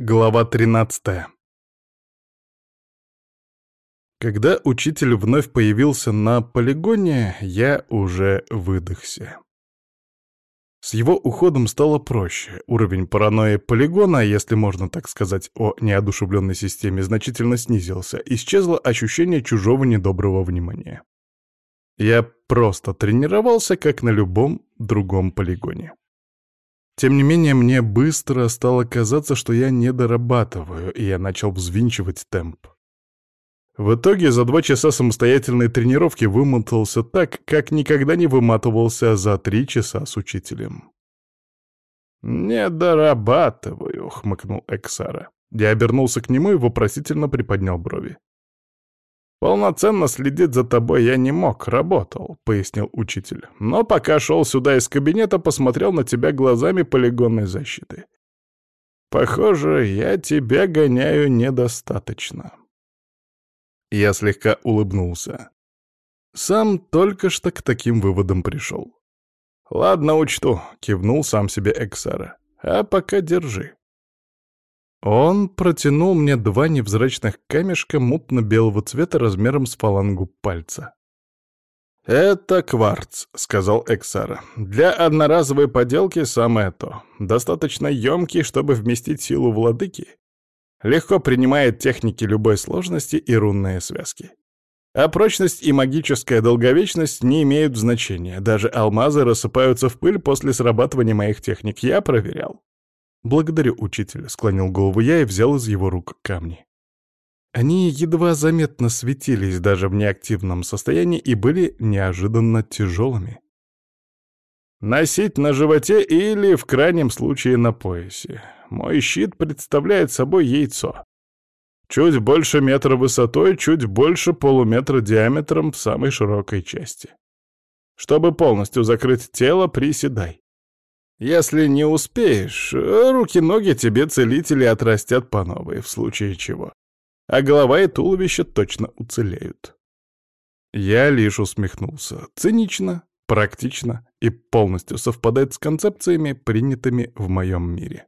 Глава 13 Когда учитель вновь появился на полигоне, я уже выдохся. С его уходом стало проще. Уровень паранойи полигона, если можно так сказать о неодушевленной системе, значительно снизился. Исчезло ощущение чужого недоброго внимания. Я просто тренировался, как на любом другом полигоне. Тем не менее, мне быстро стало казаться, что я не дорабатываю, и я начал взвинчивать темп. В итоге за два часа самостоятельной тренировки вымотался так, как никогда не выматывался за три часа с учителем. «Не дорабатываю», — хмыкнул Эксара. Я обернулся к нему и вопросительно приподнял брови. «Полноценно следить за тобой я не мог, работал», — пояснил учитель. «Но пока шел сюда из кабинета, посмотрел на тебя глазами полигонной защиты. Похоже, я тебя гоняю недостаточно». Я слегка улыбнулся. Сам только что к таким выводам пришел. «Ладно, учту», — кивнул сам себе Эксара. «А пока держи». Он протянул мне два невзрачных камешка мутно-белого цвета размером с фалангу пальца. «Это кварц», — сказал Эксара. «Для одноразовой поделки самое то. Достаточно емкий, чтобы вместить силу владыки. Легко принимает техники любой сложности и рунные связки. А прочность и магическая долговечность не имеют значения. Даже алмазы рассыпаются в пыль после срабатывания моих техник. Я проверял. «Благодарю, учитель», — склонил голову я и взял из его рук камни. Они едва заметно светились даже в неактивном состоянии и были неожиданно тяжелыми. «Носить на животе или, в крайнем случае, на поясе. Мой щит представляет собой яйцо. Чуть больше метра высотой, чуть больше полуметра диаметром в самой широкой части. Чтобы полностью закрыть тело, приседай. Если не успеешь, руки-ноги тебе целители отрастят по новой, в случае чего. А голова и туловище точно уцелеют. Я лишь усмехнулся. Цинично, практично и полностью совпадает с концепциями, принятыми в моем мире.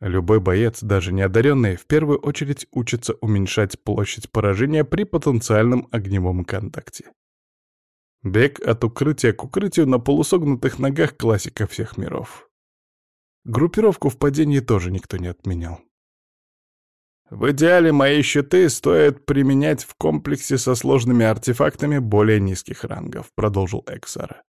Любой боец, даже неодаренный, в первую очередь учится уменьшать площадь поражения при потенциальном огневом контакте. Бег от укрытия к укрытию на полусогнутых ногах — классика всех миров. Группировку в падении тоже никто не отменял. В идеале мои щиты стоит применять в комплексе со сложными артефактами более низких рангов, продолжил Эксара.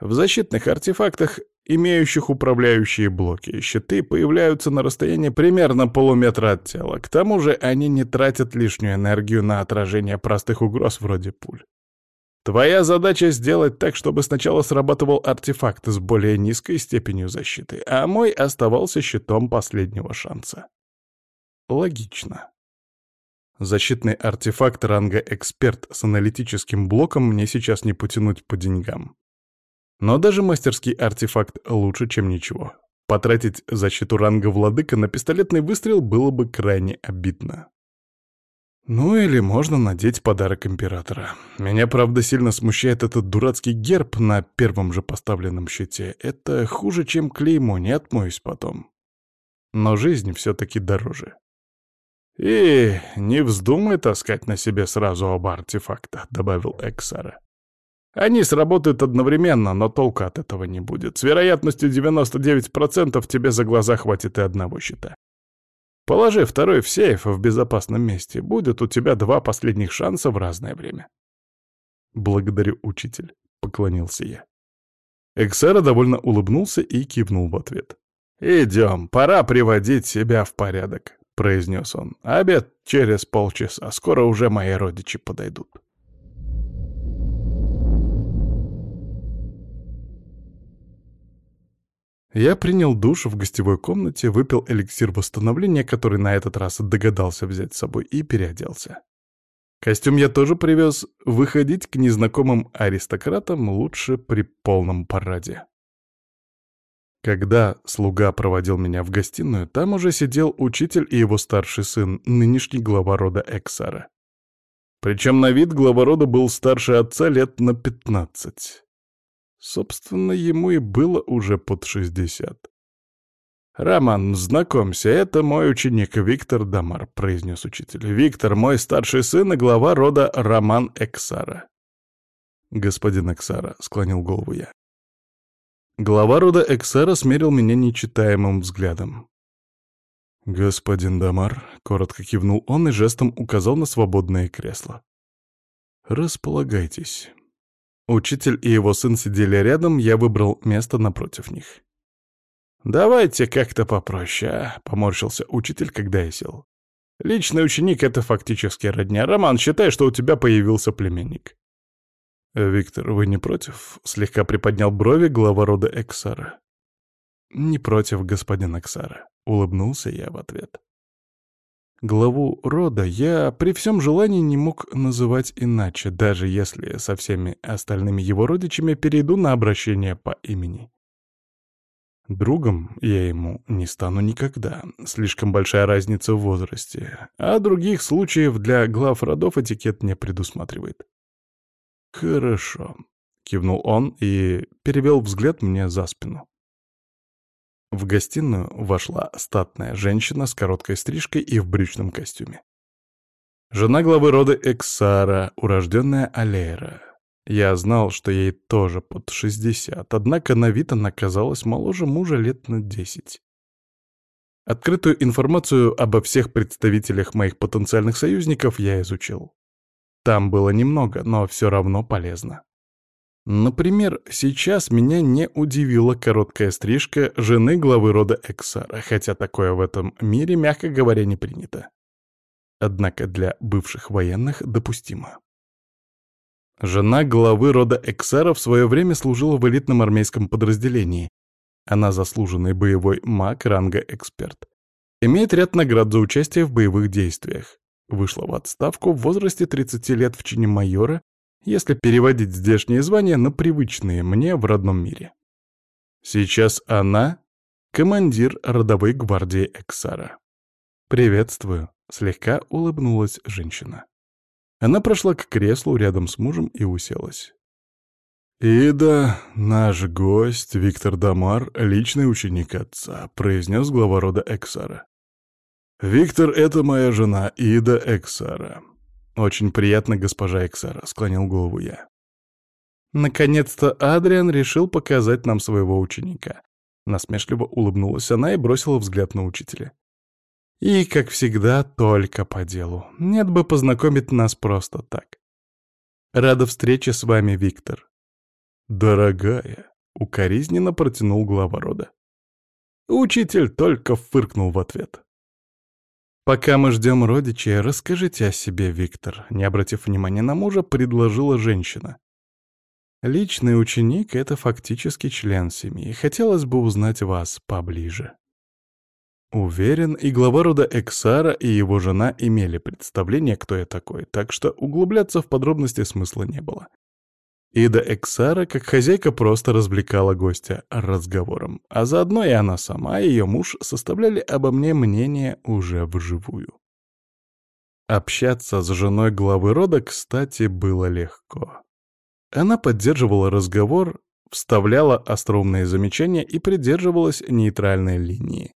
В защитных артефактах, имеющих управляющие блоки, щиты появляются на расстоянии примерно полуметра от тела. К тому же они не тратят лишнюю энергию на отражение простых угроз вроде пуль. Твоя задача сделать так, чтобы сначала срабатывал артефакт с более низкой степенью защиты, а мой оставался щитом последнего шанса. Логично. Защитный артефакт ранга «Эксперт» с аналитическим блоком мне сейчас не потянуть по деньгам. Но даже мастерский артефакт лучше, чем ничего. Потратить защиту ранга «Владыка» на пистолетный выстрел было бы крайне обидно. Ну или можно надеть подарок императора. Меня, правда, сильно смущает этот дурацкий герб на первом же поставленном щите. Это хуже, чем клеймо, не отмоюсь потом. Но жизнь все-таки дороже. «И не вздумай таскать на себе сразу оба артефакта», — добавил Эксара. «Они сработают одновременно, но толку от этого не будет. С вероятностью 99% тебе за глаза хватит и одного щита. Положи второй в сейф в безопасном месте. Будет у тебя два последних шанса в разное время. Благодарю, учитель, — поклонился я. Эксера довольно улыбнулся и кивнул в ответ. «Идем, пора приводить себя в порядок», — произнес он. «Обед через полчаса, скоро уже мои родичи подойдут». Я принял душ в гостевой комнате, выпил эликсир восстановления, который на этот раз догадался взять с собой, и переоделся. Костюм я тоже привез. Выходить к незнакомым аристократам лучше при полном параде. Когда слуга проводил меня в гостиную, там уже сидел учитель и его старший сын, нынешний глава рода Эксара. Причем на вид глава рода был старше отца лет на пятнадцать. Собственно, ему и было уже под шестьдесят. «Роман, знакомься, это мой ученик Виктор Дамар», — произнес учитель. «Виктор — мой старший сын и глава рода Роман Эксара». «Господин Эксара», — склонил голову я. Глава рода Эксара смерил меня нечитаемым взглядом. «Господин Дамар», — коротко кивнул он и жестом указал на свободное кресло. «Располагайтесь». Учитель и его сын сидели рядом, я выбрал место напротив них. «Давайте как-то попроще, а?» — поморщился учитель, когда я сел. «Личный ученик — это фактически родня. Роман, считай, что у тебя появился племенник». «Виктор, вы не против?» — слегка приподнял брови глава рода Эксара. «Не против, господин Эксара», — улыбнулся я в ответ. Главу рода я при всем желании не мог называть иначе, даже если со всеми остальными его родичами перейду на обращение по имени. Другом я ему не стану никогда, слишком большая разница в возрасте, а других случаев для глав родов этикет не предусматривает. «Хорошо», — кивнул он и перевел взгляд мне за спину. В гостиную вошла статная женщина с короткой стрижкой и в брючном костюме. Жена главы рода Эксара, урожденная Алейра. Я знал, что ей тоже под 60, однако на вид она казалась моложе мужа лет на 10. Открытую информацию обо всех представителях моих потенциальных союзников я изучил. Там было немного, но все равно полезно. Например, сейчас меня не удивила короткая стрижка жены главы рода Эксара, хотя такое в этом мире, мягко говоря, не принято. Однако для бывших военных допустимо. Жена главы рода Эксара в свое время служила в элитном армейском подразделении. Она заслуженный боевой маг ранга эксперт. Имеет ряд наград за участие в боевых действиях. Вышла в отставку в возрасте 30 лет в чине майора, если переводить здешние звания на привычные мне в родном мире. Сейчас она — командир родовой гвардии Эксара. «Приветствую», — слегка улыбнулась женщина. Она прошла к креслу рядом с мужем и уселась. «Ида, наш гость, Виктор Дамар, личный ученик отца», — произнес глава рода Эксара. «Виктор — это моя жена, Ида Эксара». «Очень приятно, госпожа Эксара», — склонил голову я. Наконец-то Адриан решил показать нам своего ученика. Насмешливо улыбнулась она и бросила взгляд на учителя. И, как всегда, только по делу. Нет бы познакомить нас просто так. Рада встрече с вами, Виктор. Дорогая, укоризненно протянул глава рода. Учитель только фыркнул в ответ. «Пока мы ждем родичей, расскажите о себе, Виктор», — не обратив внимания на мужа, предложила женщина. «Личный ученик — это фактически член семьи. Хотелось бы узнать вас поближе». Уверен, и глава рода Эксара, и его жена имели представление, кто я такой, так что углубляться в подробности смысла не было. Ида Эксара, как хозяйка, просто развлекала гостя разговором, а заодно и она сама, и ее муж составляли обо мне мнение уже вживую. Общаться с женой главы рода, кстати, было легко. Она поддерживала разговор, вставляла остроумные замечания и придерживалась нейтральной линии.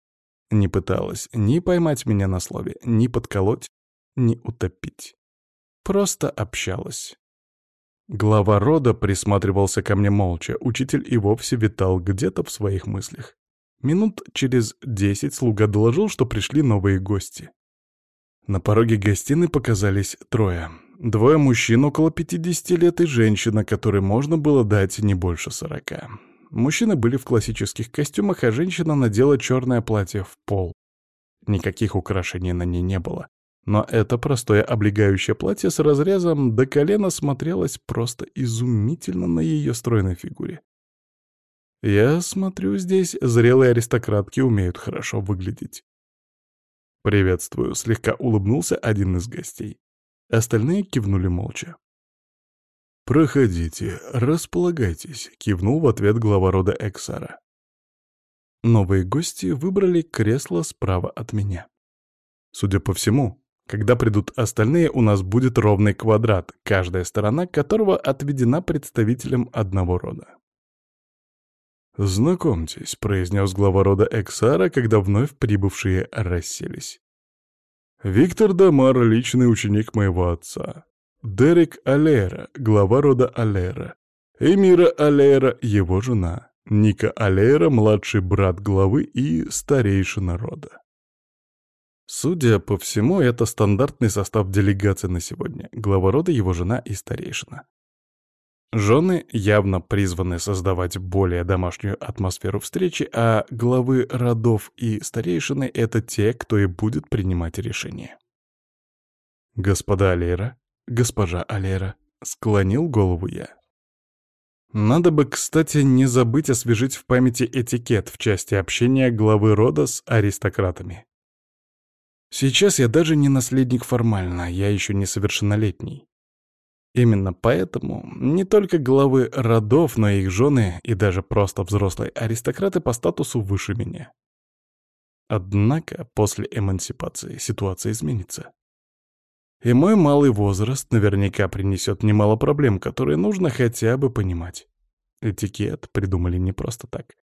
Не пыталась ни поймать меня на слове, ни подколоть, ни утопить. Просто общалась. Глава рода присматривался ко мне молча, учитель и вовсе витал где-то в своих мыслях. Минут через десять слуга доложил, что пришли новые гости. На пороге гостиной показались трое. Двое мужчин около 50 лет и женщина, которой можно было дать не больше сорока. Мужчины были в классических костюмах, а женщина надела черное платье в пол. Никаких украшений на ней не было. Но это простое облегающее платье с разрезом до колена смотрелось просто изумительно на ее стройной фигуре. Я смотрю, здесь зрелые аристократки умеют хорошо выглядеть. «Приветствую», — слегка улыбнулся один из гостей. Остальные кивнули молча. «Проходите, располагайтесь», — кивнул в ответ глава рода Эксара. Новые гости выбрали кресло справа от меня. Судя по всему, когда придут остальные, у нас будет ровный квадрат, каждая сторона которого отведена представителем одного рода. «Знакомьтесь», — произнес глава рода Эксара, когда вновь прибывшие расселись. «Виктор Дамар — личный ученик моего отца. Дерек Алера, глава рода Алера. Эмира Алера — его жена. Ника Алера — младший брат главы и старейшина рода. Судя по всему, это стандартный состав делегации на сегодня. Глава рода, его жена и старейшина. Жены явно призваны создавать более домашнюю атмосферу встречи, а главы родов и старейшины — это те, кто и будет принимать решения. «Господа Алера, госпожа Алера», — склонил голову я. Надо бы, кстати, не забыть освежить в памяти этикет в части общения главы рода с аристократами. Сейчас я даже не наследник формально, я еще несовершеннолетний. Именно поэтому не только главы родов, но и их жены и даже просто взрослые аристократы по статусу выше меня. Однако после эмансипации ситуация изменится. И мой малый возраст наверняка принесет немало проблем, которые нужно хотя бы понимать. Этикет придумали не просто так.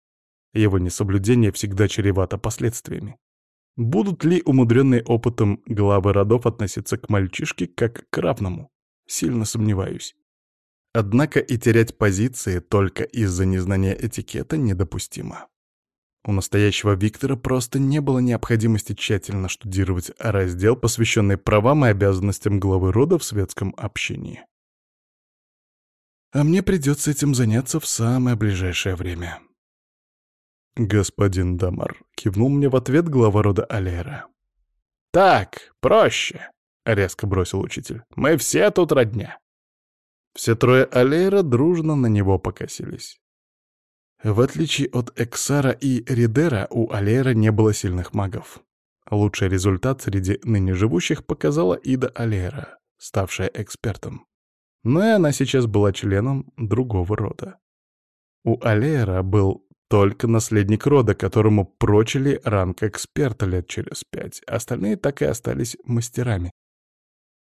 Его несоблюдение всегда чревато последствиями. Будут ли умудренные опытом главы родов относиться к мальчишке как к равному? Сильно сомневаюсь. Однако и терять позиции только из-за незнания этикета недопустимо. У настоящего Виктора просто не было необходимости тщательно штудировать раздел, посвященный правам и обязанностям главы рода в светском общении. А мне придется этим заняться в самое ближайшее время. «Господин Дамар», — кивнул мне в ответ глава рода Алера. «Так, проще», — резко бросил учитель. «Мы все тут родня». Все трое Алера дружно на него покосились. В отличие от Эксара и Ридера, у Алера не было сильных магов. Лучший результат среди ныне живущих показала Ида Алера, ставшая экспертом. Но и она сейчас была членом другого рода. У Алера был только наследник рода, которому прочили ранг эксперта лет через пять. Остальные так и остались мастерами.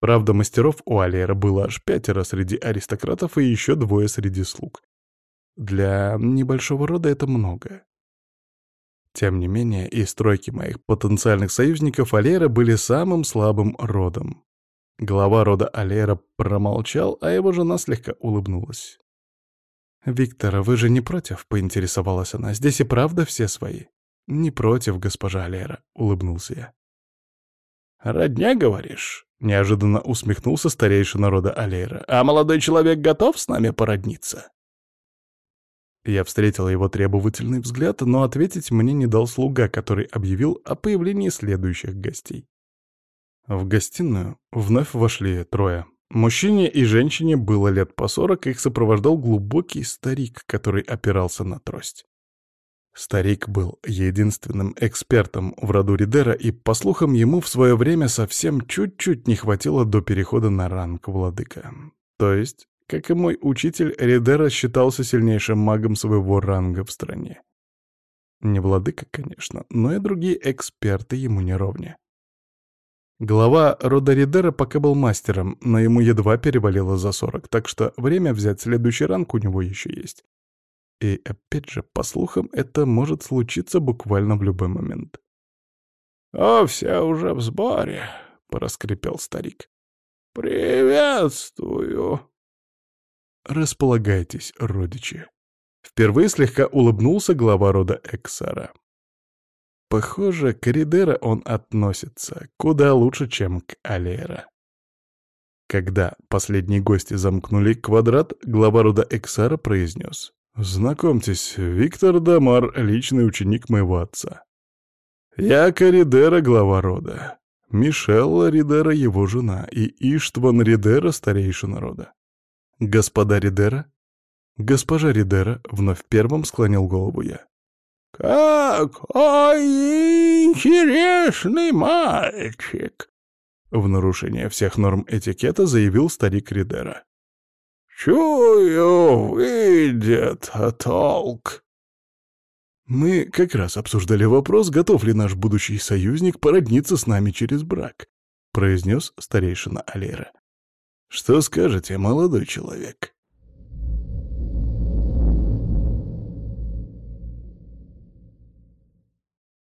Правда, мастеров у Алиера было аж пятеро среди аристократов и еще двое среди слуг. Для небольшого рода это много. Тем не менее, из стройки моих потенциальных союзников Алера были самым слабым родом. Глава рода Алера промолчал, а его жена слегка улыбнулась. «Виктор, вы же не против?» — поинтересовалась она. «Здесь и правда все свои?» «Не против, госпожа Лера», — улыбнулся я. «Родня, говоришь?» — неожиданно усмехнулся старейший народа Алейра. «А молодой человек готов с нами породниться?» Я встретил его требовательный взгляд, но ответить мне не дал слуга, который объявил о появлении следующих гостей. В гостиную вновь вошли трое. Мужчине и женщине было лет по сорок, их сопровождал глубокий старик, который опирался на трость. Старик был единственным экспертом в роду Ридера, и, по слухам, ему в свое время совсем чуть-чуть не хватило до перехода на ранг владыка. То есть, как и мой учитель, Ридера считался сильнейшим магом своего ранга в стране. Не владыка, конечно, но и другие эксперты ему не ровня. Глава рода Ридера пока был мастером, но ему едва перевалило за сорок, так что время взять следующий ранг у него еще есть. И опять же, по слухам, это может случиться буквально в любой момент. «О, все уже в сборе», — проскрипел старик. «Приветствую». «Располагайтесь, родичи». Впервые слегка улыбнулся глава рода Эксара. Похоже, к Ридера он относится куда лучше, чем к Алера. Когда последние гости замкнули квадрат, глава рода Эксара произнес. «Знакомьтесь, Виктор Дамар, личный ученик моего отца. Я Коридера, глава рода. Мишелла Ридера, его жена, и Иштван Ридера, старейшина рода. Господа Ридера?» «Госпожа Ридера», — вновь первым склонил голову я. «Какой интересный мальчик!» В нарушение всех норм этикета заявил старик Ридера. «Чую, выйдет толк!» Мы как раз обсуждали вопрос, готов ли наш будущий союзник породниться с нами через брак, произнес старейшина Алера. Что скажете, молодой человек?